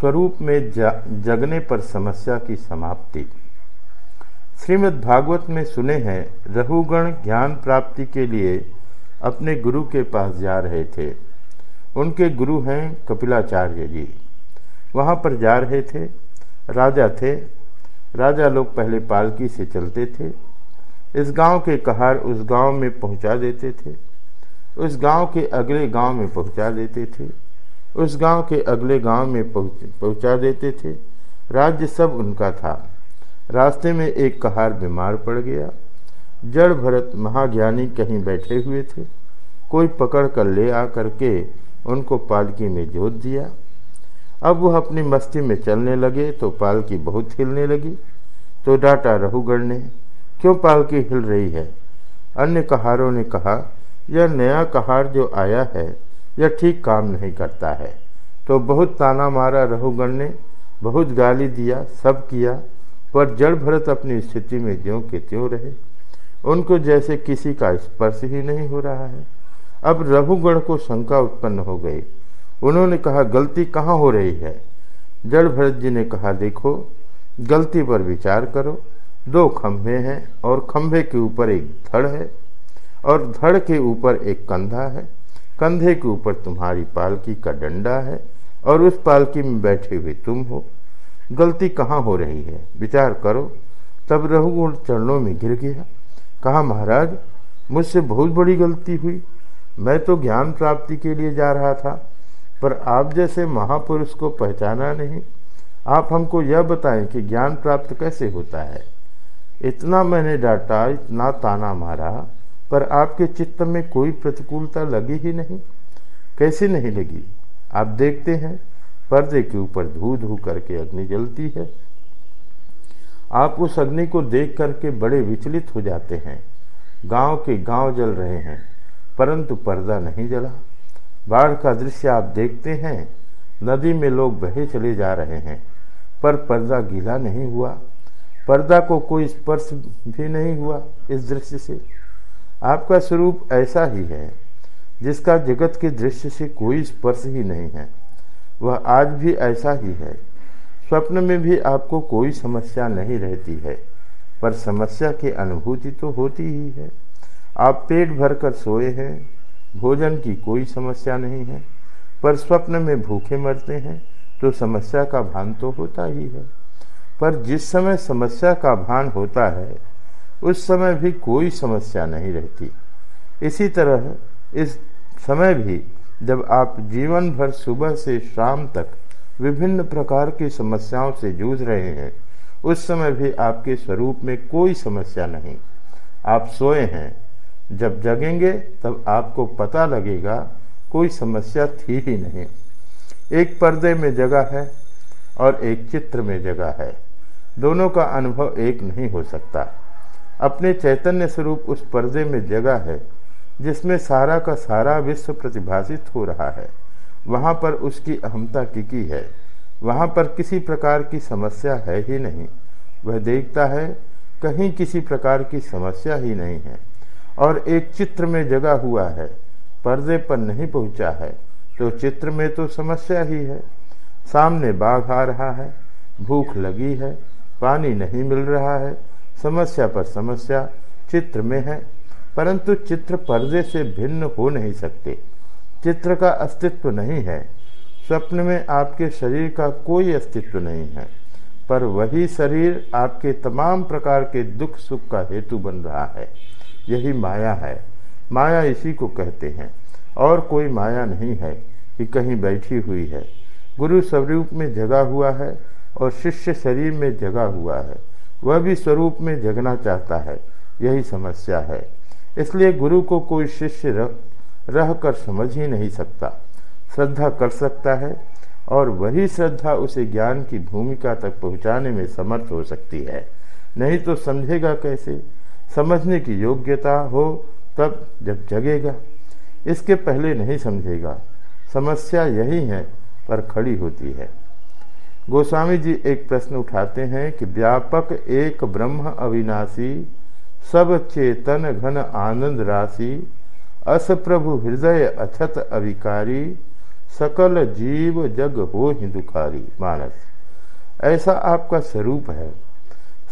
स्वरूप में जगने पर समस्या की समाप्ति। श्रीमद् भागवत में सुने हैं रहुगण ज्ञान प्राप्ति के लिए अपने गुरु के पास जा रहे थे। उनके गुरु हैं कपिलाचार्य जी। वहाँ पर जा रहे थे, राजा थे। राजा लोग पहले पालकी से चलते थे। इस गाँव के कहार उस गाँव में पहुँचा देते थे। उस गाँव के अगले गाँव में पहुँचा देते थे। उस गाँव के अगले गाँव में पहुँचा देते थे। राज्य सब उनका था। रास्ते में एक कहार बीमार पड़ गया। जड़ भरत महाज्ञानी कहीं बैठे हुए थे। कोई पकड़ कर ले आ करके उनको पालकी में जोत दिया। अब वह अपनी मस्ती में चलने लगे तो पालकी बहुत हिलने लगी। तो डाटा रहुगढ़ ने क्यों पालकी हिल रही है? अन्य कहारों ने कहा, यह नया कहार जो आया है यह ठीक काम नहीं करता है। तो बहुत ताना मारा रहुगण ने, बहुत गाली दिया, सब किया, पर जड़ भरत अपनी स्थिति में ज्यों के त्यों रहे। उनको जैसे किसी का स्पर्श ही नहीं हो रहा है। अब रघुगण को शंका उत्पन्न हो गई। उन्होंने कहा, गलती कहाँ हो रही है? जड़ भरत जी ने कहा, देखो, गलती पर विचार करो। दो खंभे हैं और खंभे के ऊपर एक धड़ है और धड़ के ऊपर एक कंधा है। कंधे के ऊपर तुम्हारी पालकी का डंडा है और उस पालकी में बैठे हुए तुम हो। गलती कहाँ हो रही है? विचार करो। तब रघुगुण चरणों में गिर गया। कहा, महाराज, मुझसे बहुत बड़ी गलती हुई। मैं तो ज्ञान प्राप्ति के लिए जा रहा था, पर आप जैसे महापुरुष को पहचाना नहीं। आप हमको यह बताएँ कि ज्ञान प्राप्त कैसे होता है। इतना मैंने डांटा, इतना ताना मारा। पर आपके चित्त में कोई प्रतिकूलता लगी ही नहीं। कैसे नहीं लगी? आप देखते हैं, पर्दे के ऊपर धू धू करके अग्नि जलती है। आप उस अग्नि को देख करके बड़े विचलित हो जाते हैं। गाँव के गाँव जल रहे हैं, परंतु पर्दा नहीं जला। बाढ़ का दृश्य आप देखते हैं, नदी में लोग बहे चले जा रहे हैं, पर पर्दा गीला नहीं हुआ। पर्दा को कोई स्पर्श भी नहीं हुआ इस दृश्य से। आपका स्वरूप ऐसा ही है, जिसका जगत के दृश्य से कोई स्पर्श ही नहीं है। वह आज भी ऐसा ही है। स्वप्न में भी आपको कोई समस्या नहीं रहती है, पर समस्या की अनुभूति तो होती ही है। आप पेट भर कर सोए हैं, भोजन की कोई समस्या नहीं है, पर स्वप्न में भूखे मरते हैं तो समस्या का भान तो होता ही है। पर जिस समय समस्या का भान होता है उस समय भी कोई समस्या नहीं रहती। इसी तरह इस समय भी जब आप जीवन भर सुबह से शाम तक विभिन्न प्रकार की समस्याओं से जूझ रहे हैं, उस समय भी आपके स्वरूप में कोई समस्या नहीं। आप सोए हैं। जब जगेंगे, तब आपको पता लगेगा, कोई समस्या थी ही नहीं। एक पर्दे में जगह है और एक चित्र में जगह है। दोनों का अनुभव एक नहीं हो सकता। अपने चैतन्य स्वरूप उस पर्दे में जगह है, जिसमें सारा का सारा विश्व प्रतिभाषित हो रहा है। वहाँ पर उसकी अहमता टिकी है। वहाँ पर किसी प्रकार की समस्या है ही नहीं। वह देखता है, कहीं किसी प्रकार की समस्या ही नहीं है, और एक चित्र में जगा हुआ है। पर्दे पर नहीं पहुँचा है तो चित्र में तो समस्या ही है। सामने बाघ आ रहा है, भूख लगी है, पानी नहीं मिल रहा है समस्या पर समस्या चित्र में है, परंतु चित्र पर्दे से भिन्न हो नहीं सकते। चित्र का अस्तित्व नहीं है। स्वप्न में आपके शरीर का कोई अस्तित्व नहीं है, पर वही शरीर आपके तमाम प्रकार के दुख सुख का हेतु बन रहा है। यही माया है। माया इसी को कहते हैं। और कोई माया नहीं है कि कहीं बैठी हुई है। गुरु स्वरूप में जगा हुआ है और शिष्य शरीर में जगा हुआ है। वह भी स्वरूप में जगना चाहता है। यही समस्या है। इसलिए गुरु को कोई शिष्य रह, रह कर समझ ही नहीं सकता। श्रद्धा कर सकता है और वही श्रद्धा उसे ज्ञान की भूमिका तक पहुँचाने में समर्थ हो सकती है। नहीं तो समझेगा कैसे? समझने की योग्यता हो तब जब जगेगा। इसके पहले नहीं समझेगा। समस्या यही है पर खड़ी होती है। गोस्वामी जी एक प्रश्न उठाते हैं कि व्यापक एक ब्रह्म अविनाशी, सब चेतन घन आनंद राशि, अस प्रभु हृदय अछत अविकारी, सकल जीव जग हो ही दुखारी। मानस, ऐसा आपका स्वरूप है।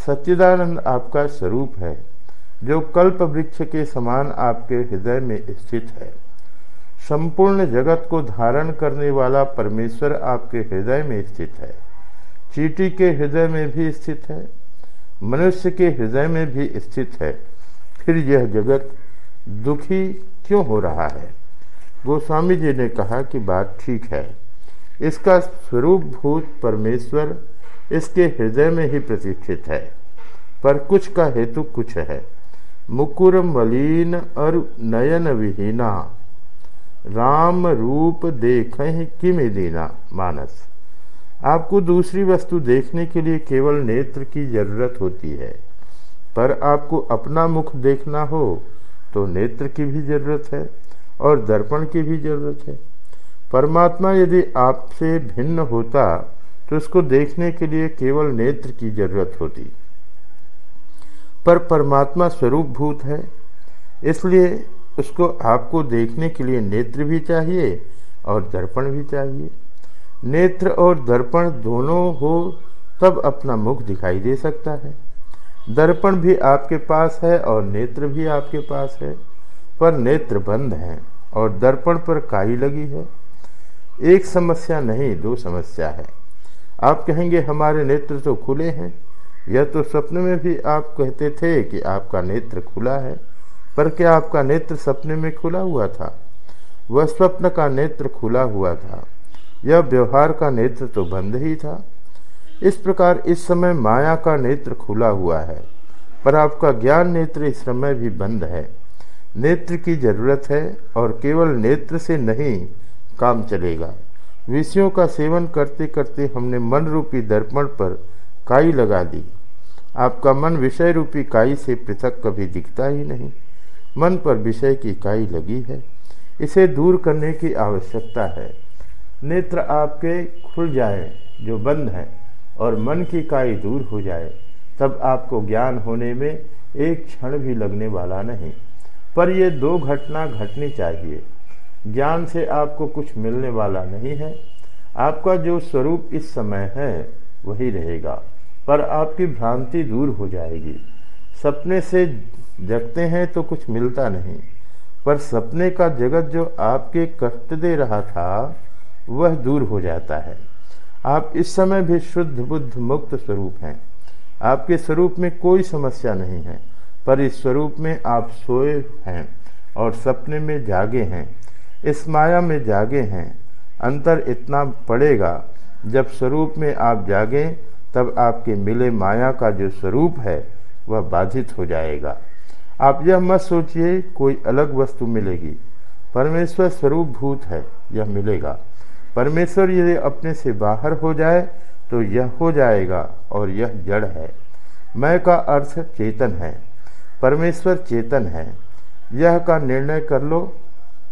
सच्चिदानंद आपका स्वरूप है, जो कल्प वृक्ष के समान आपके हृदय में स्थित है। संपूर्ण जगत को धारण करने वाला परमेश्वर आपके हृदय में स्थित है। चीटी के हृदय में भी स्थित है, मनुष्य के हृदय में भी स्थित है। फिर यह जगत दुखी क्यों हो रहा है? गोस्वामी जी ने कहा कि बात ठीक है। इसका स्वरूप भूत परमेश्वर इसके हृदय में ही प्रतिष्ठित है। पर कुछ का हेतु कुछ है। मुकुर मलिन और नयन विहीना। राम रूप देख किम दीना मानस। आपको दूसरी वस्तु देखने के लिए केवल नेत्र की ज़रूरत होती है। पर आपको अपना मुख देखना हो तो नेत्र की भी ज़रूरत है और दर्पण की भी ज़रूरत है। परमात्मा यदि आपसे भिन्न होता तो उसको देखने के लिए केवल नेत्र की ज़रूरत होती। पर परमात्मा स्वरूप भूत है, इसलिए उसको आपको देखने के लिए नेत्र भी चाहिए और दर्पण भी चाहिए। नेत्र और दर्पण दोनों हो, तब अपना मुख दिखाई दे सकता है। दर्पण भी आपके पास है और नेत्र भी आपके पास है, पर नेत्र बंद हैं और दर्पण पर काई लगी है। एक समस्या नहीं, दो समस्या है। आप कहेंगे, हमारे नेत्र तो खुले हैं। यह तो स्वप्न में भी आप कहते थे कि आपका नेत्र खुला है, पर क्या आपका नेत्र सपने में खुला हुआ था? वह स्वप्न का नेत्र खुला हुआ था। यह व्यवहार का नेत्र तो बंद ही था। इस प्रकार इस समय माया का नेत्र खुला हुआ है, पर आपका ज्ञान नेत्र इस समय भी बंद है। नेत्र की ज़रूरत है और केवल नेत्र से नहीं, काम चलेगा। विषयों का सेवन करते करते हमने मन रूपी दर्पण पर काई लगा दी। आपका मन विषय रूपी काई से पृथक कभी दिखता ही नहीं। मन पर विषय की काई लगी है। इसे दूर करने की आवश्यकता है। नेत्र आपके खुल जाए, जो बंद है, और मन की काई दूर हो जाए, तब आपको ज्ञान होने में एक क्षण भी लगने वाला नहीं। पर ये दो घटना घटनी चाहिए। ज्ञान से आपको कुछ मिलने वाला नहीं है। आपका जो स्वरूप इस समय है, वही रहेगा। पर आपकी भ्रांति दूर हो जाएगी। सपने से जगते हैं तो कुछ मिलता नहीं। पर सपने का जगत जो आपके कष्ट दे रहा था वह दूर हो जाता है। आप इस समय भी शुद्ध बुद्ध मुक्त स्वरूप हैं। आपके स्वरूप में कोई समस्या नहीं है, पर इस स्वरूप में आप सोए हैं और सपने में जागे हैं। इस माया में जागे हैं। अंतर इतना पड़ेगा, जब स्वरूप में आप जागें, तब आपके मिले माया का जो स्वरूप है, वह बाधित हो जाएगा। आप यह मत सोचिए, कोई अलग वस्तु मिलेगी। परमेश्वर स्वरूप भूत है, यह मिलेगा। परमेश्वर यदि अपने से बाहर हो जाए तो यह हो जाएगा और यह जड़ है। मैं का अर्थ चेतन है। परमेश्वर चेतन है। यह का निर्णय कर लो।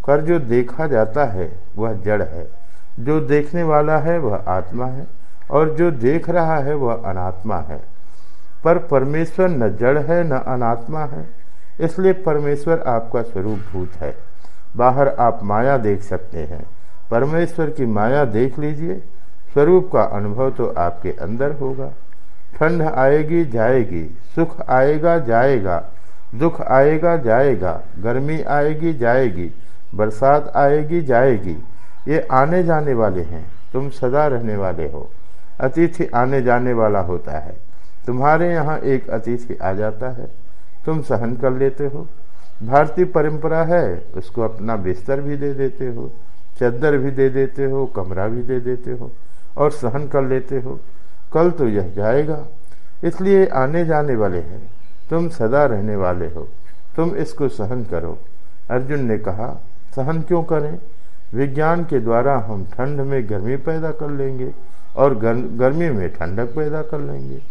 कर जो देखा जाता है, वह जड़ है। जो देखने वाला है, वह आत्मा है। और जो देख रहा है, वह अनात्मा है। पर परमेश्वर न जड़ है, न अनात्मा है। इसलिए परमेश्वर आपका स्वरूप भूत है। बाहर आप माया देख सकते हैं। परमेश्वर की माया देख लीजिए। स्वरूप का अनुभव तो आपके अंदर होगा। ठंड आएगी, जाएगी। सुख आएगा, जाएगा। दुख आएगा, जाएगा। गर्मी आएगी, जाएगी। बरसात आएगी, जाएगी। ये आने जाने वाले हैं। तुम सदा रहने वाले हो। अतिथि आने जाने वाला होता है। तुम्हारे यहाँ एक अतिथि आ जाता है। तुम सहन कर लेते हो। भारतीय परंपरा है, उसको अपना बिस्तर भी दे देते हो। चद्दर भी दे देते हो, कमरा भी दे देते हो और सहन कर लेते हो। कल तो यह जाएगा। इसलिए आने जाने वाले हैं। तुम सदा रहने वाले हो। तुम इसको सहन करो। अर्जुन ने कहा, सहन क्यों करें? विज्ञान के द्वारा हम ठंड में गर्मी पैदा कर लेंगे और गर्मी में ठंडक पैदा कर लेंगे।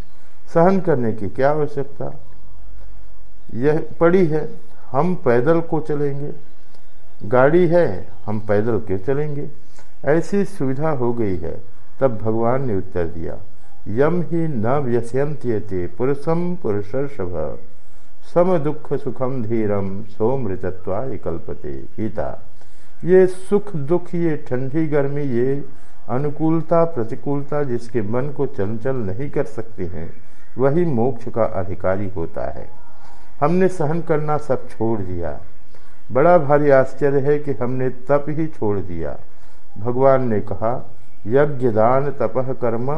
सहन करने की क्या आवश्यकता? यह पड़ी है। हम पैदल को चलेंगे। गाड़ी है, हम पैदल के चलेंगे। ऐसी सुविधा हो गई है, तब भगवान ने उत्तर दिया, यम ही न व्यस्यंत्यते पुरुषम पुरुषर्षभ। सम दुख सुखम धीरम सोमृतत्वा कल्पते गीता। ये सुख दुख, ये ठंडी गर्मी, ये अनुकूलता, प्रतिकूलता जिसके मन को चंचल नहीं कर सकते हैं, वही मोक्ष का अधिकारी होता है। हमने सहन करना सब छोड़ दिया। बड़ा भारी आश्चर्य है कि हमने तप ही छोड़ दिया। भगवान ने कहा, यज्ञ दान तपह कर्म,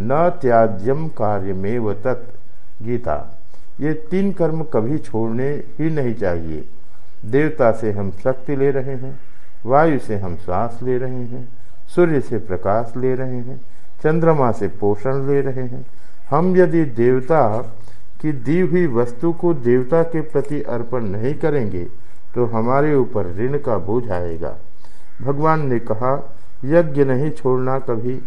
न त्याज्यम कार्य में व तत्। गीता, ये तीन कर्म कभी छोड़ने ही नहीं चाहिए। देवता से हम शक्ति ले रहे हैं, वायु से हम श्वास ले रहे हैं, सूर्य से प्रकाश ले रहे हैं, चंद्रमा से पोषण ले रहे हैं। हम यदि देवता की दी हुई वस्तु को देवता के प्रति अर्पण नहीं करेंगे तो हमारे ऊपर ऋण का बोझ आएगा। भगवान ने कहा, यज्ञ नहीं छोड़ना कभी।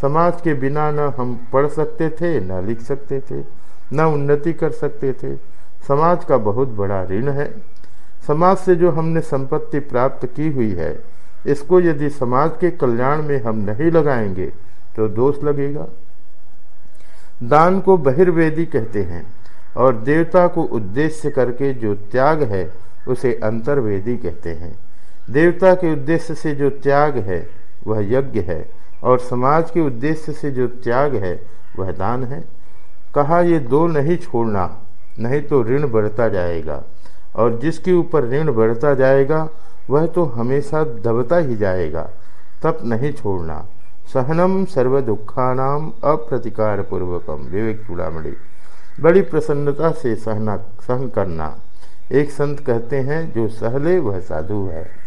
समाज के बिना न हम पढ़ सकते थे, न लिख सकते थे, न उन्नति कर सकते थे। समाज का बहुत बड़ा ऋण है। समाज से जो हमने संपत्ति प्राप्त की हुई है, इसको यदि समाज के कल्याण में हम नहीं लगाएँगे तो दोष लगेगा। दान को बहिर्वेदी कहते हैं और देवता को उद्देश्य करके जो त्याग है उसे अंतर्वेदी कहते हैं। देवता के उद्देश्य से जो त्याग है, वह यज्ञ है, और समाज के उद्देश्य से जो त्याग है, वह दान है। कहा, ये दो नहीं छोड़ना, नहीं तो ऋण बढ़ता जाएगा, और जिसके ऊपर ऋण बढ़ता जाएगा, वह तो हमेशा दबता ही जाएगा। तब नहीं छोड़ना, सहनम सर्व दुखानाम अप्रतिकार पूर्वकम विवेक चूड़ामणि। बड़ी प्रसन्नता से सहना, सहन करना। एक संत कहते हैं जो सहले वह साधु है।